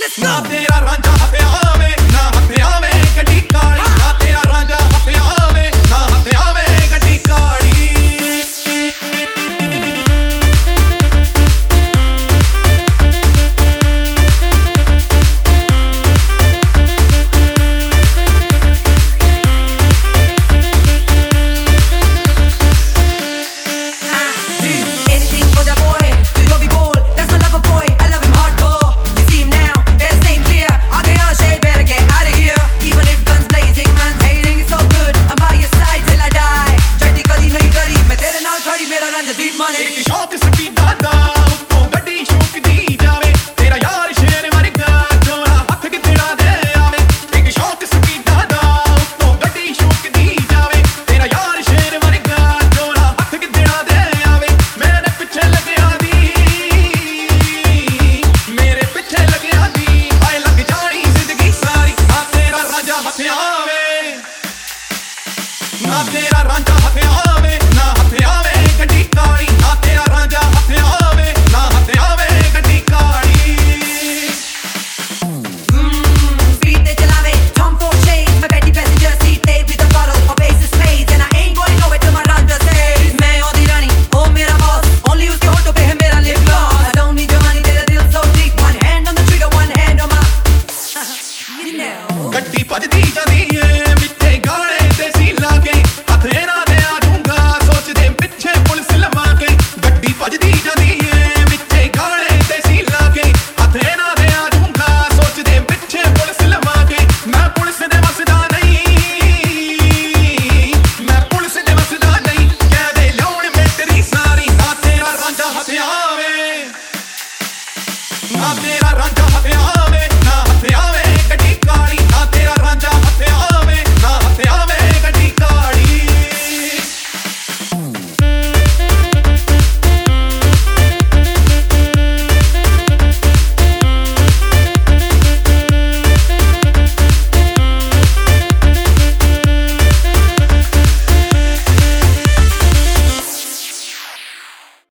Let's go. baby